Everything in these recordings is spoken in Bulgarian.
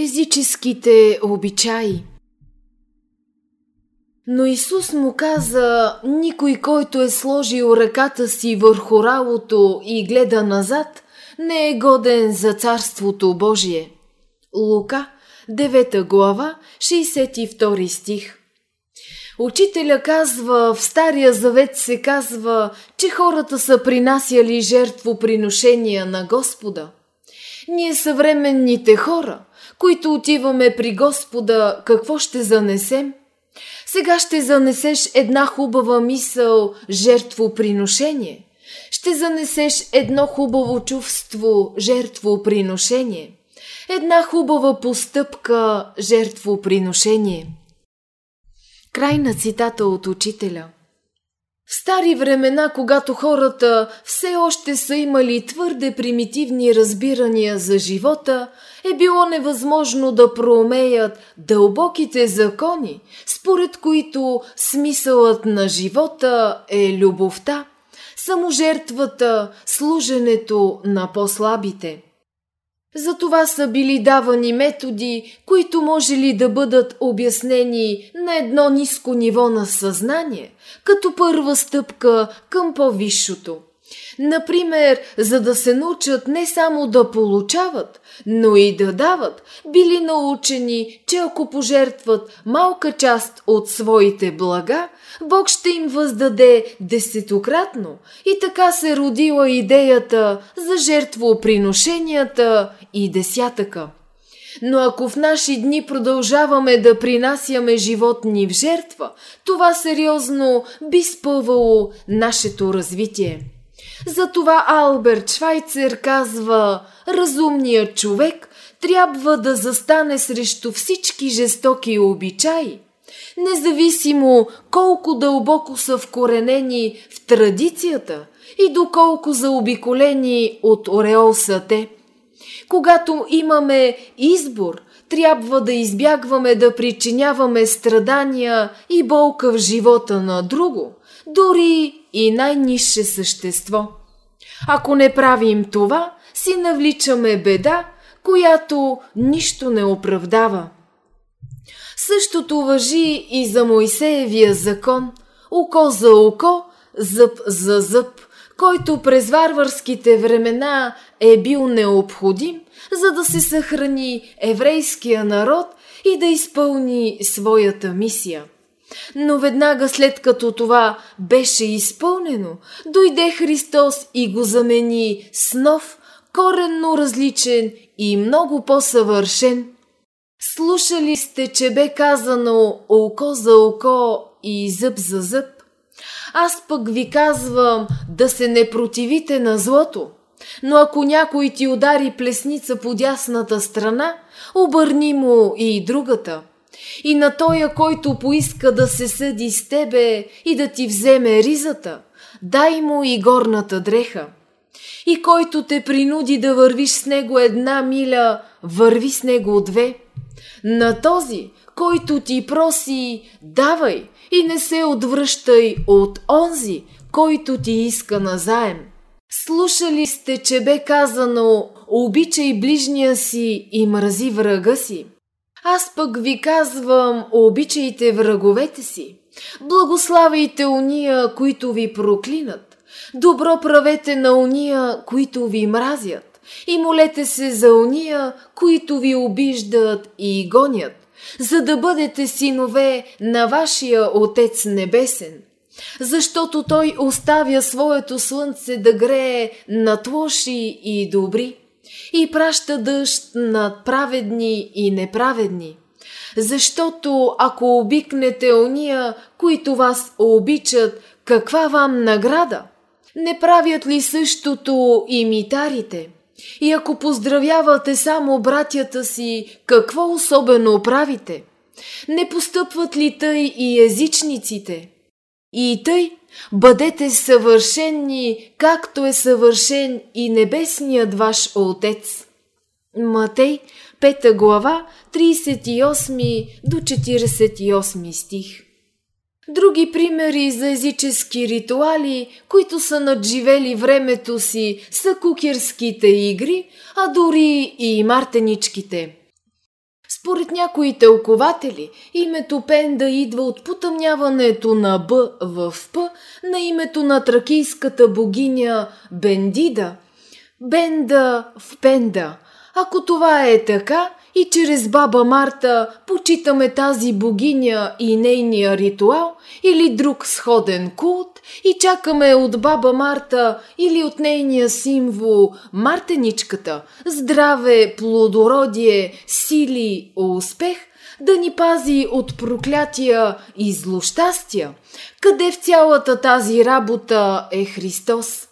Езическите обичаи Но Исус му каза, никой, който е сложил ръката си върху ралото и гледа назад, не е годен за Царството Божие. Лука, 9 глава, 62 стих Учителя казва, в Стария Завет се казва, че хората са принасяли жертвоприношения на Господа. Ние съвременните хора, които отиваме при Господа, какво ще занесем? Сега ще занесеш една хубава мисъл, жертвоприношение. Ще занесеш едно хубаво чувство, жертвоприношение. Една хубава постъпка, жертвоприношение. Край на цитата от учителя. В стари времена, когато хората все още са имали твърде примитивни разбирания за живота, е било невъзможно да проумеят дълбоките закони, според които смисълът на живота е любовта, саможертвата, служенето на по-слабите – за това са били давани методи, които може ли да бъдат обяснени на едно ниско ниво на съзнание, като първа стъпка към по-висшото. Например, за да се научат не само да получават, но и да дават, били научени, че ако пожертват малка част от своите блага, Бог ще им въздаде десетократно и така се родила идеята за жертвоприношенията и десятъка. Но ако в наши дни продължаваме да принасяме животни в жертва, това сериозно би спъвало нашето развитие. Затова Алберт Швайцер казва, разумният човек трябва да застане срещу всички жестоки обичаи, независимо колко дълбоко са вкоренени в традицията и доколко заобиколени от ореол са те. Когато имаме избор, трябва да избягваме да причиняваме страдания и болка в живота на друго, дори и най-низше същество. Ако не правим това, си навличаме беда, която нищо не оправдава. Същото въжи и за Моисеевия закон – око за око, зъб за зъб, който през варварските времена е бил необходим, за да се съхрани еврейския народ и да изпълни своята мисия – но веднага след като това беше изпълнено, дойде Христос и го замени с нов, коренно различен и много по-съвършен. Слушали сте, че бе казано око за око и зъб за зъб? Аз пък ви казвам да се не противите на злото. Но ако някой ти удари плесница по дясната страна, обърни му и другата – и на тоя, който поиска да се съди с тебе и да ти вземе ризата, дай му и горната дреха. И който те принуди да вървиш с него една миля, върви с него две. На този, който ти проси, давай и не се отвръщай от онзи, който ти иска назаем. Слушали сте, че бе казано «Обичай ближния си и мрази врага си». Аз пък ви казвам, обичайте враговете си. Благославяйте уния, които ви проклинат. Добро правете на уния, които ви мразят. И молете се за уния, които ви обиждат и гонят, за да бъдете синове на вашия Отец Небесен. Защото Той оставя своето слънце да грее над лоши и добри и праща дъжд над праведни и неправедни. Защото ако обикнете ония, които вас обичат, каква вам награда? Не правят ли същото и митарите? И ако поздравявате само братята си, какво особено правите? Не постъпват ли тъй и езичниците? И тъй Бъдете съвършенни, както е съвършен и небесният ваш Отец. Матей, 5 глава, 38 до 48 стих. Други примери за езически ритуали, които са надживели времето си, са кукерските игри, а дори и мартеничките – Според някои тълкователи, името Пенда идва от потъмняването на Б в П на името на тракийската богиня Бендида. Бенда в Пенда. Ако това е така, и чрез баба Марта почитаме тази богиня и нейния ритуал или друг сходен култ и чакаме от баба Марта или от нейния символ Мартеничката здраве, плодородие, сили, успех да ни пази от проклятия и злощастия. Къде в цялата тази работа е Христос?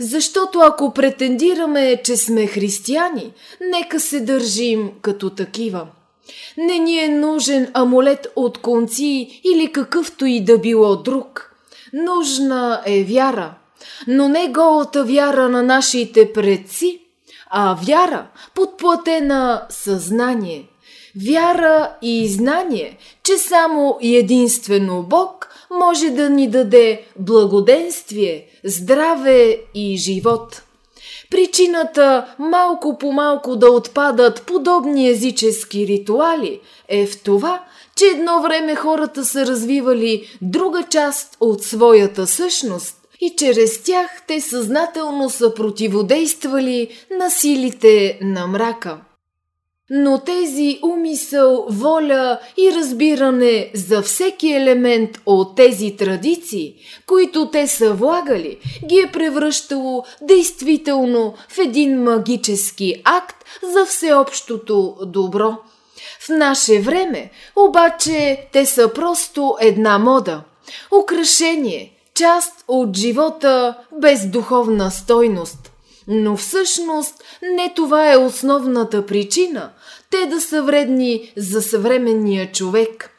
Защото ако претендираме, че сме християни, нека се държим като такива. Не ни е нужен амулет от конци или какъвто и да било друг. Нужна е вяра, но не голата вяра на нашите предци, а вяра, подплатена съзнание. Вяра и знание, че само единствено Бог може да ни даде благоденствие, здраве и живот. Причината малко по малко да отпадат подобни езически ритуали е в това, че едно време хората са развивали друга част от своята същност и чрез тях те съзнателно са противодействали на силите на мрака. Но тези умисъл, воля и разбиране за всеки елемент от тези традиции, които те са влагали, ги е превръщало действително в един магически акт за всеобщото добро. В наше време обаче те са просто една мода, украшение, част от живота без духовна стойност – но всъщност не това е основната причина те да са вредни за съвременния човек.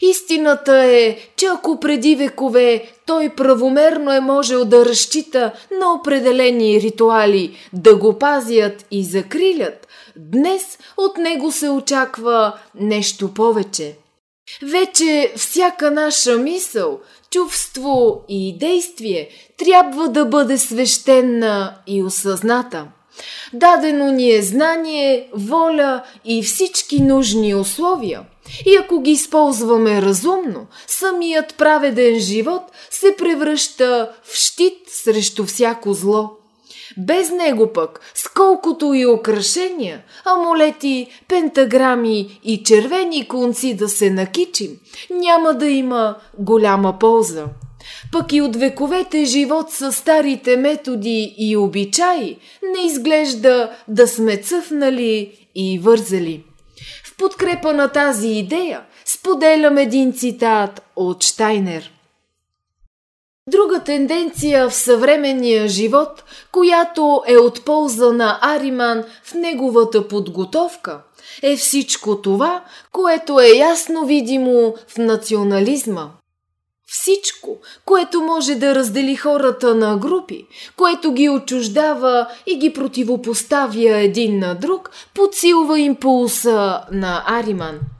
Истината е, че ако преди векове той правомерно е можел да разчита на определени ритуали, да го пазят и закрилят, днес от него се очаква нещо повече. Вече всяка наша мисъл, чувство и действие трябва да бъде свещена и осъзната. Дадено ни е знание, воля и всички нужни условия. И ако ги използваме разумно, самият праведен живот се превръща в щит срещу всяко зло. Без него пък, сколкото и украшения, амулети, пентаграми и червени конци да се накичим, няма да има голяма полза. Пък и от вековете живот с старите методи и обичаи не изглежда да сме цъфнали и вързали. В подкрепа на тази идея споделям един цитат от Штайнер – Друга тенденция в съвременния живот, която е от полза на Ариман в неговата подготовка, е всичко това, което е ясно видимо в национализма. Всичко, което може да раздели хората на групи, което ги отчуждава и ги противопоставя един на друг, подсилва импулса на Ариман –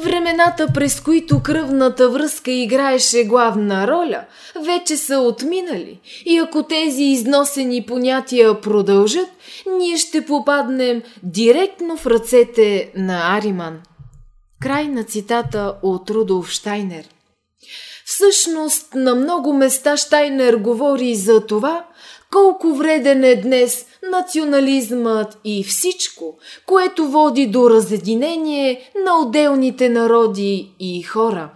Времената, през които кръвната връзка играеше главна роля, вече са отминали и ако тези износени понятия продължат, ние ще попаднем директно в ръцете на Ариман. Край на цитата от Рудолф Штайнер. Всъщност, на много места Штайнер говори за това, колко вреден е днес национализмът и всичко, което води до разединение на отделните народи и хора.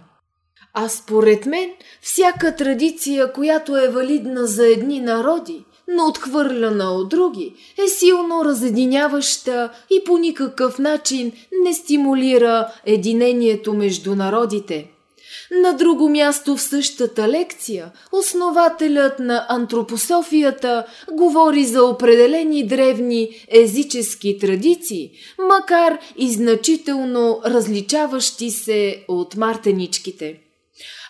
А според мен, всяка традиция, която е валидна за едни народи, но отхвърляна от други, е силно разединяваща и по никакъв начин не стимулира единението между народите – на друго място в същата лекция, основателят на антропософията говори за определени древни езически традиции, макар и значително различаващи се от мартеничките.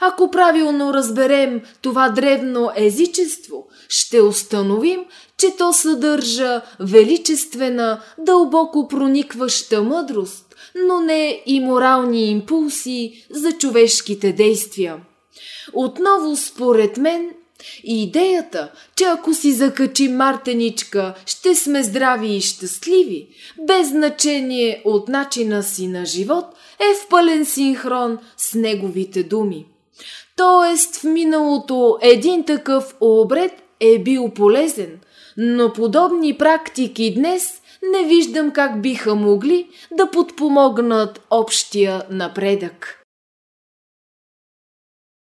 Ако правилно разберем това древно езичество, ще установим, че то съдържа величествена, дълбоко проникваща мъдрост, но не и морални импулси за човешките действия. Отново, според мен, идеята, че ако си закачи мартеничка, ще сме здрави и щастливи, без значение от начина си на живот, е в пълен синхрон с неговите думи. Тоест в миналото един такъв обред е бил полезен, но подобни практики днес не виждам как биха могли да подпомогнат общия напредък.